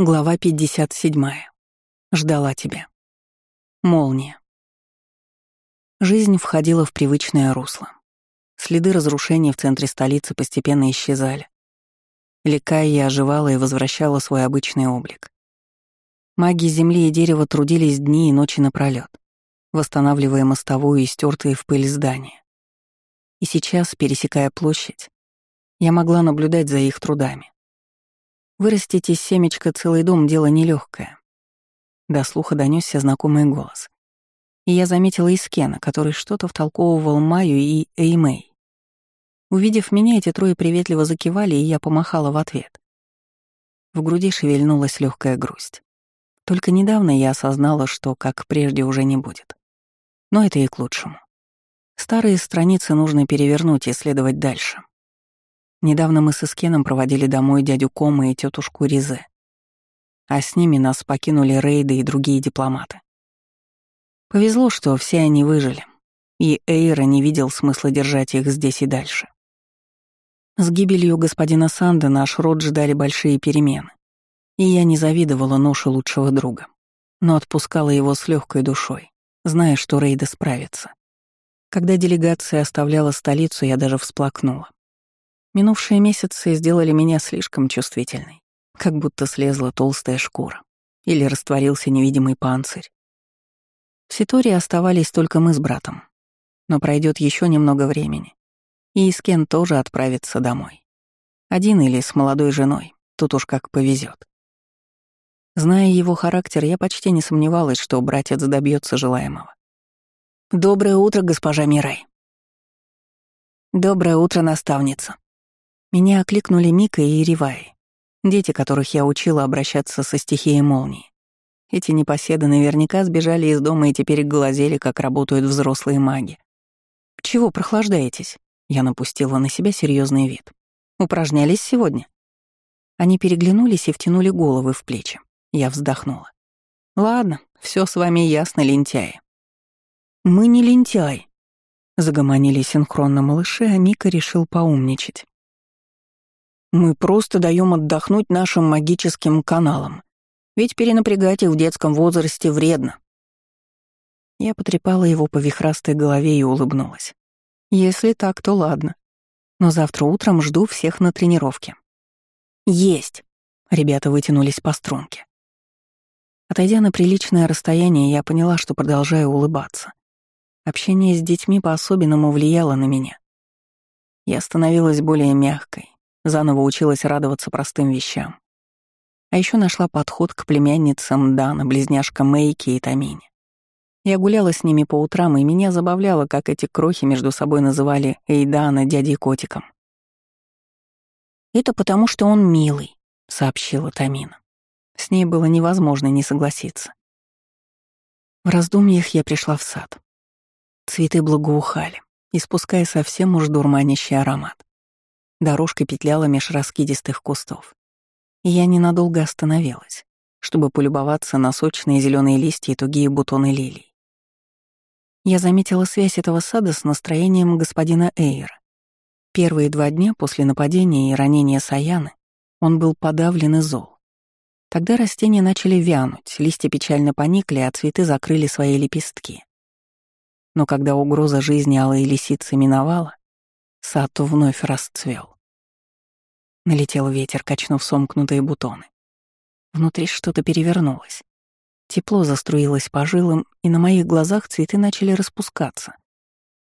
Глава 57. Ждала тебя. Молния. Жизнь входила в привычное русло. Следы разрушений в центре столицы постепенно исчезали. Лекая оживала и возвращала свой обычный облик. Маги земли и дерева трудились дни и ночи напролёт, восстанавливая мостовую и стертые в пыль здания. И сейчас, пересекая площадь, я могла наблюдать за их трудами. Вырастить из семечка целый дом — дело нелегкое. До слуха донесся знакомый голос. И я заметила Искена, который что-то втолковывал Маю и Эймэй. Увидев меня, эти трое приветливо закивали, и я помахала в ответ. В груди шевельнулась легкая грусть. Только недавно я осознала, что как прежде уже не будет. Но это и к лучшему. Старые страницы нужно перевернуть и следовать дальше. Недавно мы с Искеном проводили домой дядю Кома и тетушку Ризе. А с ними нас покинули рейды и другие дипломаты. Повезло, что все они выжили, и Эйра не видел смысла держать их здесь и дальше. С гибелью господина Санда наш род ждали большие перемены, и я не завидовала ноше лучшего друга, но отпускала его с легкой душой, зная, что рейды справятся. Когда делегация оставляла столицу, я даже всплакнула. Минувшие месяцы сделали меня слишком чувствительной, как будто слезла толстая шкура или растворился невидимый панцирь. В Ситории оставались только мы с братом. Но пройдет еще немного времени, и Искен тоже отправится домой. Один или с молодой женой, тут уж как повезет. Зная его характер, я почти не сомневалась, что братец добьется желаемого. «Доброе утро, госпожа Мирай». «Доброе утро, наставница», меня окликнули Мика и Ривай, дети, которых я учила обращаться со стихией молнии. Эти непоседы наверняка сбежали из дома и теперь глазели, как работают взрослые маги. «Чего прохлаждаетесь?» Я напустила на себя серьезный вид. «Упражнялись сегодня?» Они переглянулись и втянули головы в плечи. Я вздохнула. «Ладно, все с вами ясно, лентяи». «Мы не лентяй», — загомонили синхронно малыши, а Мика решил поумничать. Мы просто даем отдохнуть нашим магическим каналам. Ведь перенапрягать их в детском возрасте вредно. Я потрепала его по вихрастой голове и улыбнулась. Если так, то ладно. Но завтра утром жду всех на тренировке. Есть. Ребята вытянулись по струнке. Отойдя на приличное расстояние, я поняла, что продолжаю улыбаться. Общение с детьми по-особенному влияло на меня. Я становилась более мягкой, Заново училась радоваться простым вещам. А еще нашла подход к племянницам Дана, близняшкам Мэйки и Тамине. Я гуляла с ними по утрам, и меня забавляло, как эти крохи между собой называли Эйдана дядей котиком. «Это потому, что он милый», — сообщила Тамина. С ней было невозможно не согласиться. В раздумьях я пришла в сад. Цветы благоухали, испуская совсем уж дурманящий аромат. Дорожка петляла меж раскидистых кустов. И я ненадолго остановилась, чтобы полюбоваться на сочные зеленые листья и тугие бутоны лилий. Я заметила связь этого сада с настроением господина Эйра. Первые два дня после нападения и ранения Саяны он был подавлен и зол. Тогда растения начали вянуть, листья печально поникли, а цветы закрыли свои лепестки. Но когда угроза жизни алой лисицы миновала, Сад вновь расцвел. Налетел ветер, качнув сомкнутые бутоны. Внутри что-то перевернулось. Тепло заструилось по жилам, и на моих глазах цветы начали распускаться.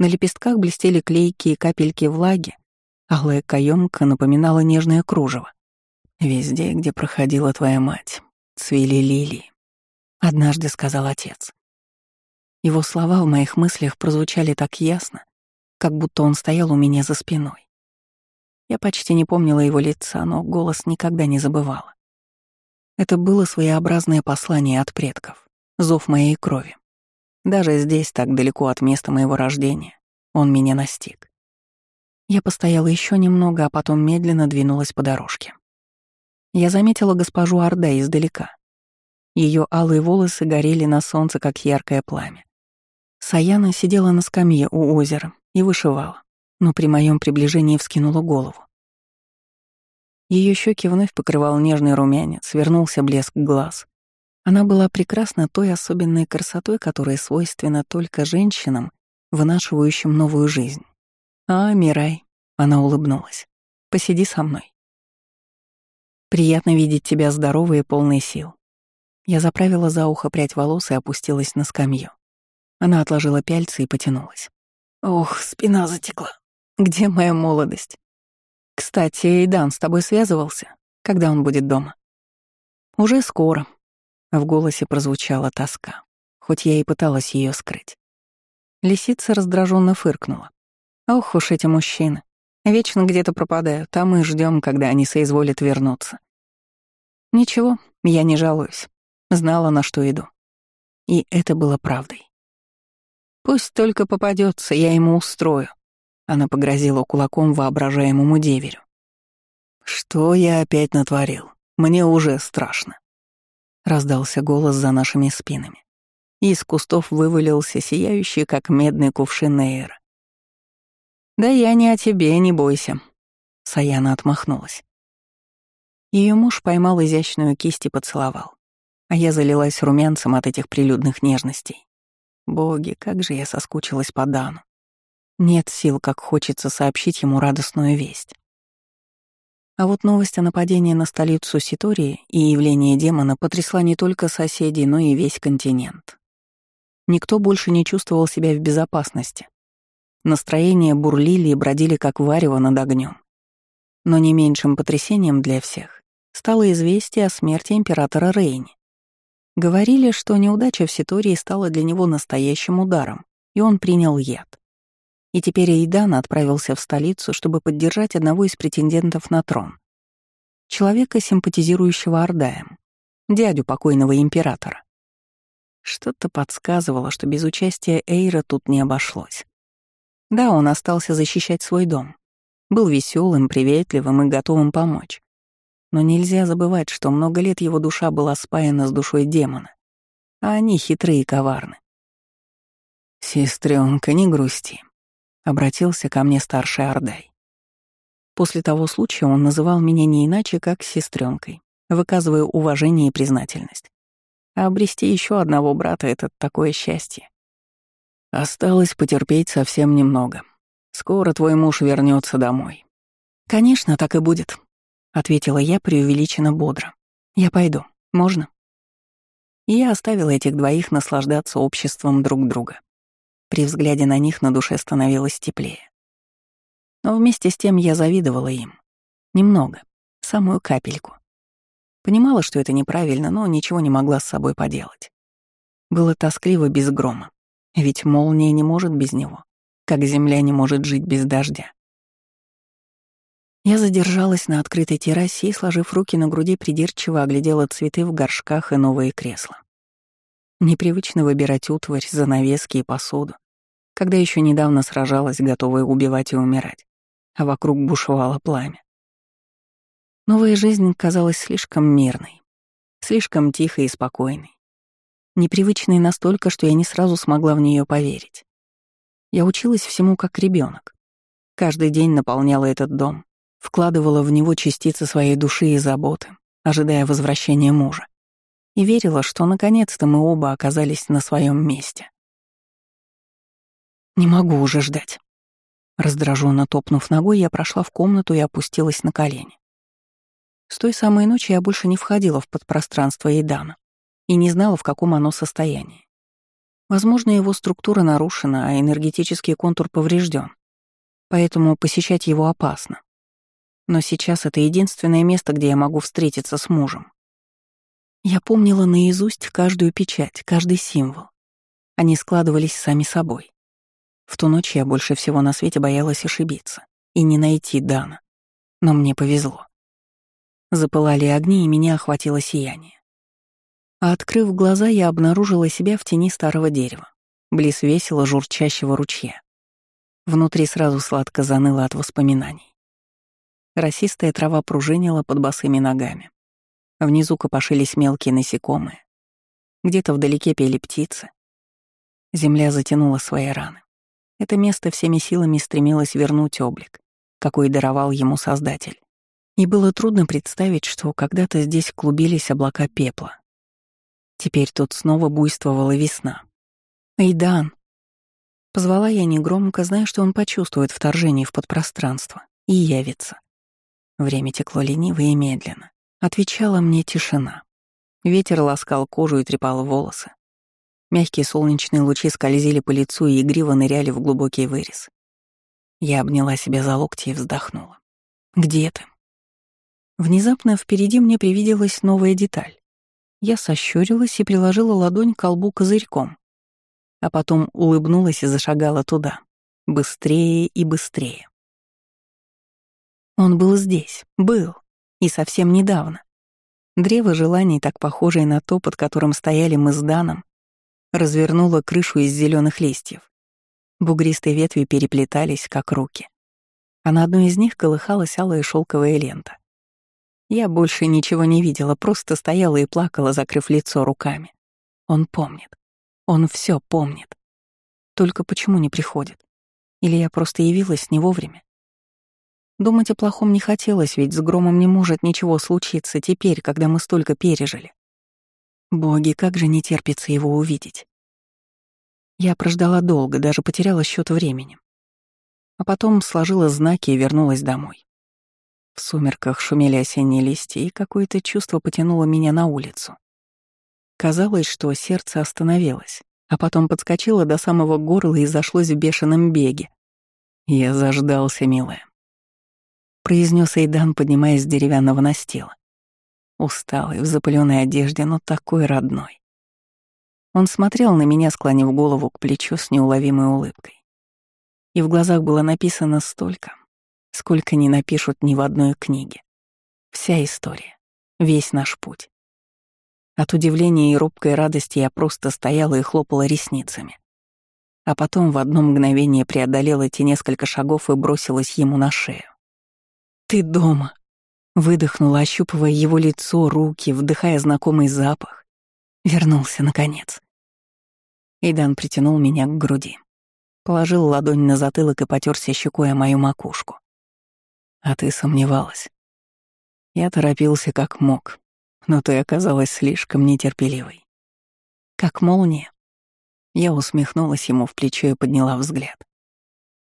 На лепестках блестели клейкие капельки влаги, алая каемка напоминала нежное кружево. «Везде, где проходила твоя мать, цвели лилии», — однажды сказал отец. Его слова в моих мыслях прозвучали так ясно, как будто он стоял у меня за спиной. Я почти не помнила его лица, но голос никогда не забывала. Это было своеобразное послание от предков, зов моей крови. Даже здесь, так далеко от места моего рождения, он меня настиг. Я постояла еще немного, а потом медленно двинулась по дорожке. Я заметила госпожу Орда издалека. Ее алые волосы горели на солнце, как яркое пламя. Саяна сидела на скамье у озера и вышивала, но при моем приближении вскинула голову. Ее щеки вновь покрывал нежный румянец, вернулся блеск глаз. Она была прекрасна той особенной красотой, которая свойственна только женщинам, вынашивающим новую жизнь. «А, Мирай», — она улыбнулась, — «посиди со мной». «Приятно видеть тебя здоровой и полной сил». Я заправила за ухо прядь волос и опустилась на скамью. Она отложила пяльцы и потянулась. Ох, спина затекла. Где моя молодость? Кстати, Эйдан с тобой связывался? Когда он будет дома? Уже скоро. В голосе прозвучала тоска, хоть я и пыталась ее скрыть. Лисица раздраженно фыркнула. Ох уж эти мужчины. Вечно где-то пропадают, а мы ждем, когда они соизволят вернуться. Ничего, я не жалуюсь. Знала, на что иду. И это было правдой. Пусть только попадется, я ему устрою. Она погрозила кулаком воображаемому деверю. «Что я опять натворил? Мне уже страшно». Раздался голос за нашими спинами. Из кустов вывалился сияющий, как медный кувшин Нейра. «Да я не о тебе, не бойся», — Саяна отмахнулась. Ее муж поймал изящную кисть и поцеловал, а я залилась румянцем от этих прилюдных нежностей. Боги, как же я соскучилась по Дану. Нет сил, как хочется сообщить ему радостную весть. А вот новость о нападении на столицу Ситории и явление демона потрясла не только соседей, но и весь континент. Никто больше не чувствовал себя в безопасности. Настроения бурлили и бродили как варево над огнем. Но не меньшим потрясением для всех стало известие о смерти императора Рейни. Говорили, что неудача в Ситории стала для него настоящим ударом, и он принял яд. И теперь Эйдан отправился в столицу, чтобы поддержать одного из претендентов на трон. Человека, симпатизирующего Ордаем, дядю покойного императора. Что-то подсказывало, что без участия Эйра тут не обошлось. Да, он остался защищать свой дом. Был веселым, приветливым и готовым помочь. Но нельзя забывать, что много лет его душа была спаяна с душой демона, а они хитрые и коварны. «Сестрёнка, не грусти», Обратился ко мне старший Ардай. После того случая он называл меня не иначе, как сестренкой, выказывая уважение и признательность. А обрести еще одного брата — это такое счастье. Осталось потерпеть совсем немного. Скоро твой муж вернется домой. Конечно, так и будет, ответила я преувеличенно бодро. Я пойду. Можно? И я оставила этих двоих наслаждаться обществом друг друга. При взгляде на них на душе становилось теплее. Но вместе с тем я завидовала им. Немного, самую капельку. Понимала, что это неправильно, но ничего не могла с собой поделать. Было тоскливо без грома, ведь молния не может без него, как земля не может жить без дождя. Я задержалась на открытой террасе и, сложив руки на груди, придирчиво оглядела цветы в горшках и новые кресла. Непривычно выбирать утварь, занавески и посуду когда еще недавно сражалась, готовая убивать и умирать, а вокруг бушевало пламя. Новая жизнь казалась слишком мирной, слишком тихой и спокойной, непривычной настолько, что я не сразу смогла в нее поверить. Я училась всему как ребенок. Каждый день наполняла этот дом, вкладывала в него частицы своей души и заботы, ожидая возвращения мужа. И верила, что наконец-то мы оба оказались на своем месте. Не могу уже ждать. Раздраженно топнув ногой, я прошла в комнату и опустилась на колени. С той самой ночи я больше не входила в подпространство Эйдана и не знала, в каком оно состоянии. Возможно, его структура нарушена, а энергетический контур поврежден, поэтому посещать его опасно. Но сейчас это единственное место, где я могу встретиться с мужем. Я помнила наизусть каждую печать, каждый символ. Они складывались сами собой. В ту ночь я больше всего на свете боялась ошибиться и не найти Дана. Но мне повезло. Запылали огни, и меня охватило сияние. А открыв глаза, я обнаружила себя в тени старого дерева, близ весело журчащего ручья. Внутри сразу сладко заныло от воспоминаний. Росистая трава пружинила под босыми ногами. Внизу копошились мелкие насекомые. Где-то вдалеке пели птицы. Земля затянула свои раны. Это место всеми силами стремилось вернуть облик, какой даровал ему Создатель. И было трудно представить, что когда-то здесь клубились облака пепла. Теперь тут снова буйствовала весна. «Эйдан!» Позвала я негромко, зная, что он почувствует вторжение в подпространство и явится. Время текло лениво и медленно. Отвечала мне тишина. Ветер ласкал кожу и трепал волосы. Мягкие солнечные лучи скользили по лицу и игриво ныряли в глубокий вырез. Я обняла себя за локти и вздохнула. «Где ты?» Внезапно впереди мне привиделась новая деталь. Я сощурилась и приложила ладонь к колбу козырьком, а потом улыбнулась и зашагала туда. Быстрее и быстрее. Он был здесь, был, и совсем недавно. Древо желаний, так похожее на то, под которым стояли мы с Даном, развернуло крышу из зеленых листьев. Бугристые ветви переплетались, как руки. А на одной из них колыхалась алая шелковая лента. Я больше ничего не видела, просто стояла и плакала, закрыв лицо руками. Он помнит. Он все помнит. Только почему не приходит? Или я просто явилась не вовремя? Думать о плохом не хотелось, ведь с громом не может ничего случиться теперь, когда мы столько пережили. Боги, как же не терпится его увидеть. Я прождала долго, даже потеряла счет времени. А потом сложила знаки и вернулась домой. В сумерках шумели осенние листья, и какое-то чувство потянуло меня на улицу. Казалось, что сердце остановилось, а потом подскочило до самого горла и зашлось в бешеном беге. «Я заждался, милая», — произнес Эйдан, поднимаясь с деревянного настила. Усталый, в запыленной одежде, но такой родной. Он смотрел на меня, склонив голову к плечу с неуловимой улыбкой. И в глазах было написано столько, сколько не напишут ни в одной книге. Вся история, весь наш путь. От удивления и робкой радости я просто стояла и хлопала ресницами. А потом в одно мгновение преодолела эти несколько шагов и бросилась ему на шею. «Ты дома!» Выдохнула, ощупывая его лицо, руки, вдыхая знакомый запах. Вернулся, наконец. Идан притянул меня к груди. Положил ладонь на затылок и потерся щекой о мою макушку. А ты сомневалась. Я торопился как мог, но ты оказалась слишком нетерпеливой. Как молния. Я усмехнулась ему в плечо и подняла взгляд.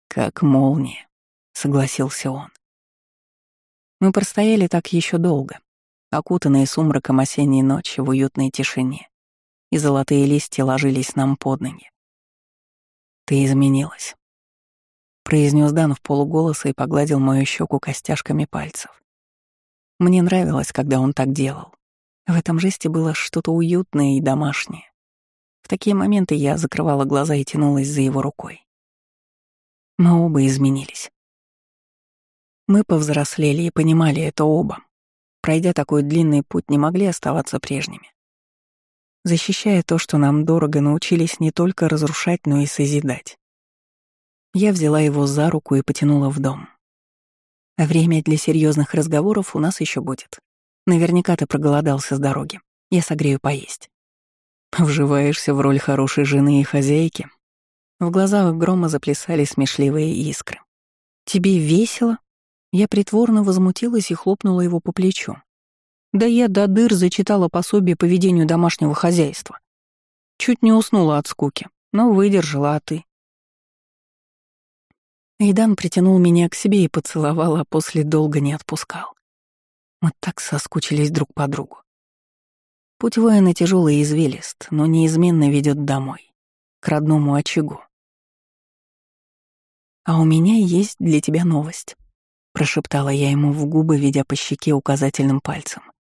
Как молния, согласился он. Мы простояли так еще долго, окутанные сумраком осенней ночи в уютной тишине, и золотые листья ложились нам под ноги. Ты изменилась произнес Дан в полуголоса и погладил мою щеку костяшками пальцев. Мне нравилось, когда он так делал. В этом жесте было что-то уютное и домашнее. В такие моменты я закрывала глаза и тянулась за его рукой. Мы оба изменились. Мы повзрослели и понимали это оба. Пройдя такой длинный путь, не могли оставаться прежними. Защищая то, что нам дорого, научились не только разрушать, но и созидать. Я взяла его за руку и потянула в дом. Время для серьезных разговоров у нас еще будет. Наверняка ты проголодался с дороги. Я согрею поесть. Вживаешься в роль хорошей жены и хозяйки. В глазах грома заплясали смешливые искры. Тебе весело? Я притворно возмутилась и хлопнула его по плечу. Да я до дыр зачитала пособие по ведению домашнего хозяйства. Чуть не уснула от скуки, но выдержала, а ты? Эйдан притянул меня к себе и поцеловал, а после долго не отпускал. Мы так соскучились друг по другу. Путь воина тяжелый и извилист, но неизменно ведет домой, к родному очагу. «А у меня есть для тебя новость», — прошептала я ему в губы, ведя по щеке указательным пальцем.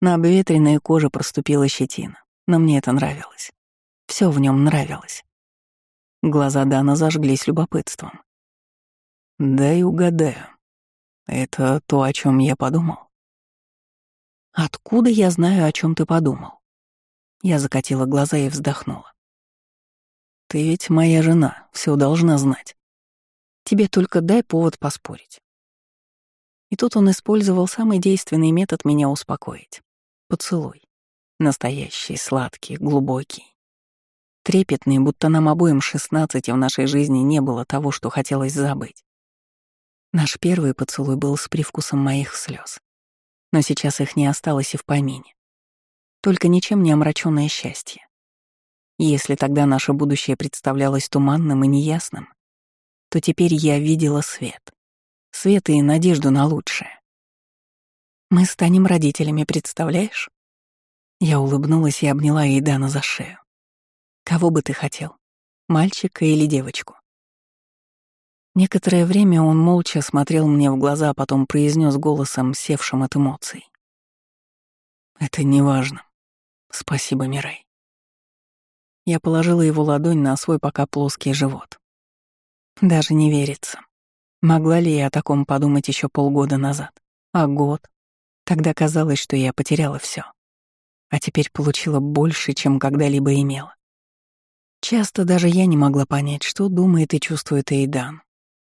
На обветренной коже проступила щетина, но мне это нравилось. Все в нем нравилось. Глаза Дана зажглись любопытством. «Дай угадаю. Это то, о чем я подумал?» «Откуда я знаю, о чем ты подумал?» Я закатила глаза и вздохнула. «Ты ведь моя жена, все должна знать. Тебе только дай повод поспорить». И тут он использовал самый действенный метод меня успокоить. Поцелуй. Настоящий, сладкий, глубокий. Трепетный, будто нам обоим шестнадцати в нашей жизни не было того, что хотелось забыть. Наш первый поцелуй был с привкусом моих слез, но сейчас их не осталось и в помине. Только ничем не омраченное счастье. Если тогда наше будущее представлялось туманным и неясным, то теперь я видела свет. Свет и надежду на лучшее. Мы станем родителями, представляешь? Я улыбнулась и обняла Эйдана за шею. Кого бы ты хотел? Мальчика или девочку? Некоторое время он молча смотрел мне в глаза, а потом произнес голосом, севшим от эмоций. «Это не важно. Спасибо, Мирай». Я положила его ладонь на свой пока плоский живот. Даже не верится. Могла ли я о таком подумать еще полгода назад? А год? Тогда казалось, что я потеряла все, а теперь получила больше, чем когда-либо имела. Часто даже я не могла понять, что думает и чувствует Эйдан,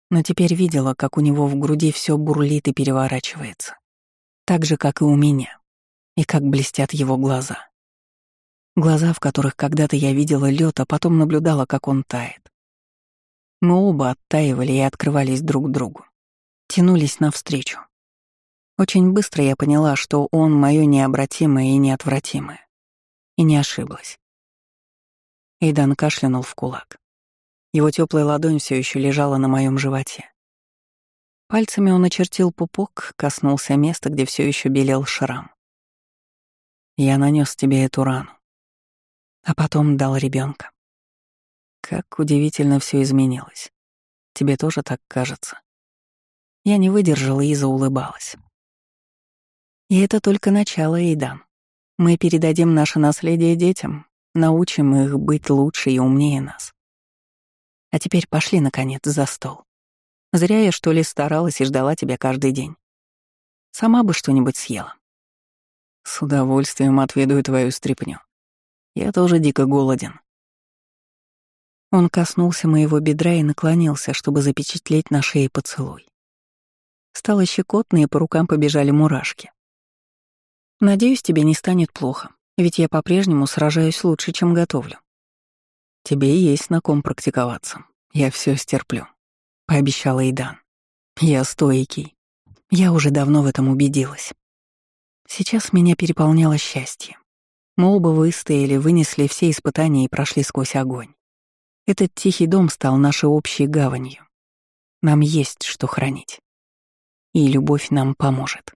но теперь видела, как у него в груди все бурлит и переворачивается, так же, как и у меня, и как блестят его глаза. Глаза, в которых когда-то я видела лед, а потом наблюдала, как он тает. Мы оба оттаивали и открывались друг другу, тянулись навстречу, очень быстро я поняла, что он мое необратимое и неотвратимое. И не ошиблась. Эйдан кашлянул в кулак. Его теплая ладонь все еще лежала на моем животе. Пальцами он очертил пупок, коснулся места, где все еще белел шрам. Я нанес тебе эту рану, а потом дал ребенка. Как удивительно все изменилось. Тебе тоже так кажется. Я не выдержала и заулыбалась. И это только начало, Эйдан. Мы передадим наше наследие детям, научим их быть лучше и умнее нас. А теперь пошли, наконец, за стол. Зря я, что ли, старалась и ждала тебя каждый день. Сама бы что-нибудь съела. С удовольствием отведаю твою стряпню. Я тоже дико голоден. Он коснулся моего бедра и наклонился, чтобы запечатлеть на шее поцелуй. Стало щекотно, и по рукам побежали мурашки. Надеюсь, тебе не станет плохо, ведь я по-прежнему сражаюсь лучше, чем готовлю. Тебе есть на ком практиковаться. Я все стерплю, пообещала Идан. Я стойкий. Я уже давно в этом убедилась. Сейчас меня переполняло счастье. Мы оба выстояли, вынесли все испытания и прошли сквозь огонь. Этот тихий дом стал нашей общей гаванью. Нам есть что хранить. И любовь нам поможет.